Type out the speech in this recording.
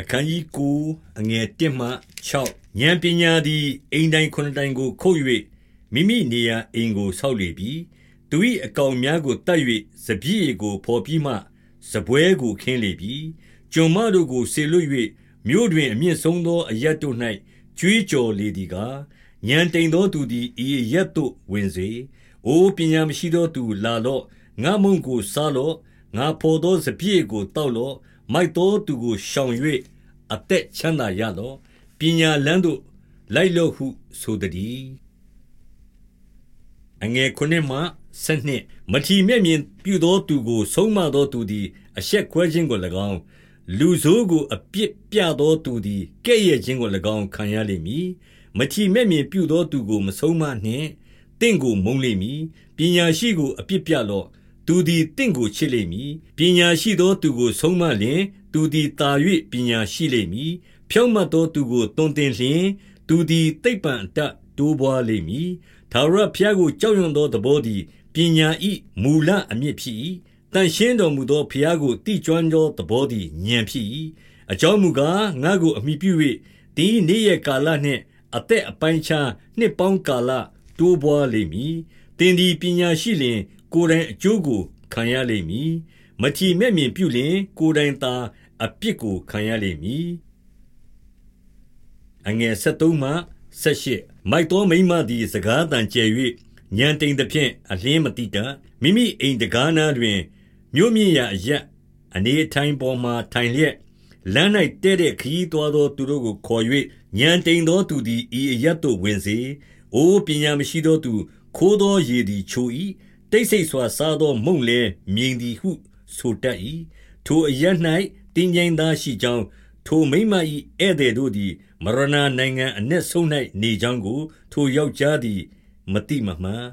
အခန်းကြီးကိုအငယ်1မှ6ဉာဏ်ပညာသည်အိမ်တိုင်းခုနှစ်တိုင်းကိုခုတ်၍မိမိနေရာအိမ်ကိုဆောက်လေပြီသူ၏အကောင်များကိုတတ်၍စပြည့်ကိုဖော်ပြီးမှစပွဲကိုခင်းလေပြီကျွန်မတို့ကိုဆေလွတ်၍မြို့တွင်အမြင့်ဆုံးသောအရက်တို့၌ကြွေးကြော်လေသည်ကားဉာဏ်တိမ်သောသူသည်ဤရက်သို့ဝင်စေ။အိုပညာမရှိသောသူလာလော့ငါမုံကိုစားလော့ ငါဖော်သောစပြည့်ကိုတောက်လော့မိုက်သောသူကိုရှောင်၍အသက်ချမ်းသာရလော့ပညာလန်းသို့လိုက်လော့ဟုဆိုသည်အငယ်ခုနှစ်မှဆက်နှစ်မထီမဲ့မြင်ပြုသောသူကိုဆုံးမသောသူသည်အရှက်ခွဲခြင်းကို၎င်းလူဆိုးကိုအပြစ်ပြသောသူသည်ကဲ့ရဲ့ခြင်းကို၎င်းခံရလိမ့်မည်မထီမဲ့မြင်ပြုသောသူကိုမဆုံးမနှင့်တင့်ကိုမုန်းလိမ့်မည်ပညာရှိကိုအပြစ်ပြလော့ သူသည်တင့်ကိုချစ်လိမ့်မည်ပညာရှိသောသူကိုဆုံးမလျင် သူသည်တာ၍ပညာရှိလိမ့်မည်ဖြောင့်မတ်သောသူကိုတွင်တင်လျင် သူသည်သိပ္ပံအတတ်တိုးပွားလိမ့်မည်သာရဖျားကိုကြောက်ရွံ့သောသဘောသည်ပညာဤမူလအမြင့်ဖြစ်၏တန်ရှင်းတော်မူသောဖျားကိုတိကျွမ်းသောသဘောသည်ဉာဏ်ဖြစ်၏အကြောင်းမူကားငါကိုအမိပြု၍ဒီနေ့ရဲ့ကာလနှင့်အသက်အပိုင်းခြားနှစ်ပေါင်းကာလတိုးပွားလိမ့်မည်။တင်ဒီပညာရှိလျင် ကိုယ်တိုင်အကျိုးကို ခံရလိမ့်မည်။မထီမဲ့မြင်ပြုလျင် ကိုယ်တိုင်သာ အပြစ်ကိုခံရလိမ့်မည်။အငယ်73မှ78မိုက်တော်မိမသည် စကားတန်ကျဲ၍ညံတိန်သဖြင့် အလင်းမတိတတ် မိမိအိမ်တကားနာတွင် မြို့မြင့်ရာအရက်အနေထိုင်ပေါ်မှထိုင်လျက် လမ်း၌တဲ့တဲ့ခရီးသွားသော သူတို့ကိုခေါ်၍ညံတိန်သောသူသည် ဤအရက်သို့ဝင်စေ။အိုပညာမရှိသောသူ ခိုးသောရေသည် ချို၏ တိတ်ဆိတ်စွာစားသောမုန့်လည်းမြင်သည်ဟု ဆိုတတ်၏။ထိုအရက်၌တင်းကြိမ်သားရှိကြောင်းထိုမိမ၏ဧည့်သည်တို့သည်မရဏနိုင်ငံအ내ဆုံး၌နေကြောင်းကို ထိုယောက်ျားသည် မတိမမှန်